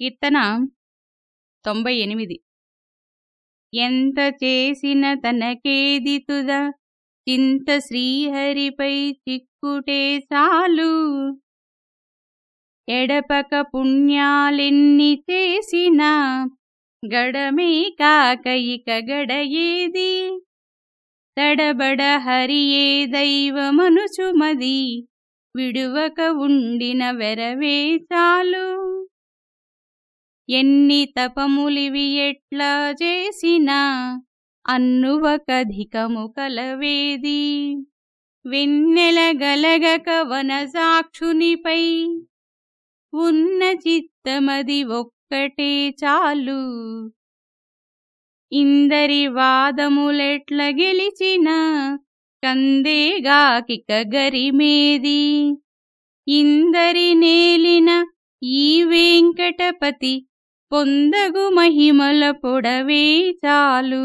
కీర్తన తొంభై ఎనిమిది. ఎంత చేసిన తనకేది తుద? చింత శ్రీహరిపై చిక్కుటే చాలు. ఎడపక పుణ్యాలెన్ని చేసినా గడమే కాక ఇక గడయేది? తడబడ హరియే దైవమనుచుమది విడువక ఉండిన వెరవే చాలు. ఎన్ని తపములివి ఎట్లా చేసినా అన్నువకధికము కలవేది. వెన్నెల గలగక వనసాక్షునిపై ఉన్న చిత్తమది ఒక్కటే చాలు. ఇందరి వాదములెట్ల గెలిచిన కందేగాకిక గరిమేది. ఇందరి నేలిన ఈ వెంకటపతి పొందగు మహిమల పొడవే చాలు.